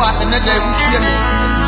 a ɛnɛ will see no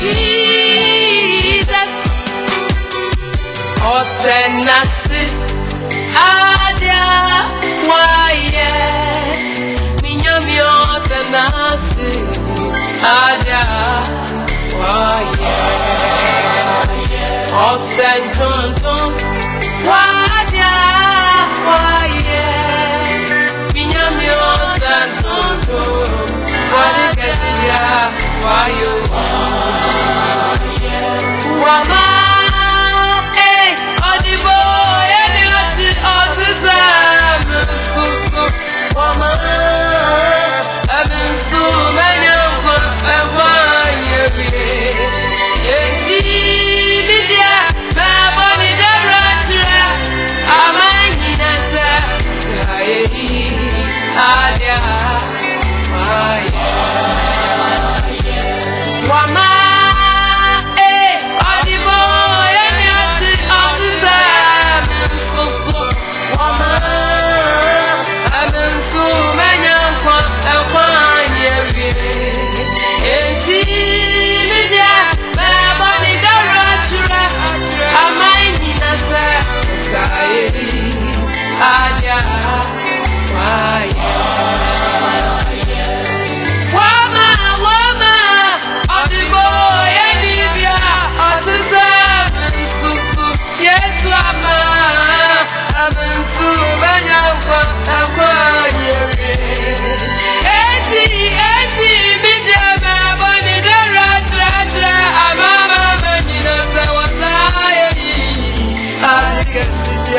Jesus osenasi adia waye minyami osenasi adia waye osentuntun.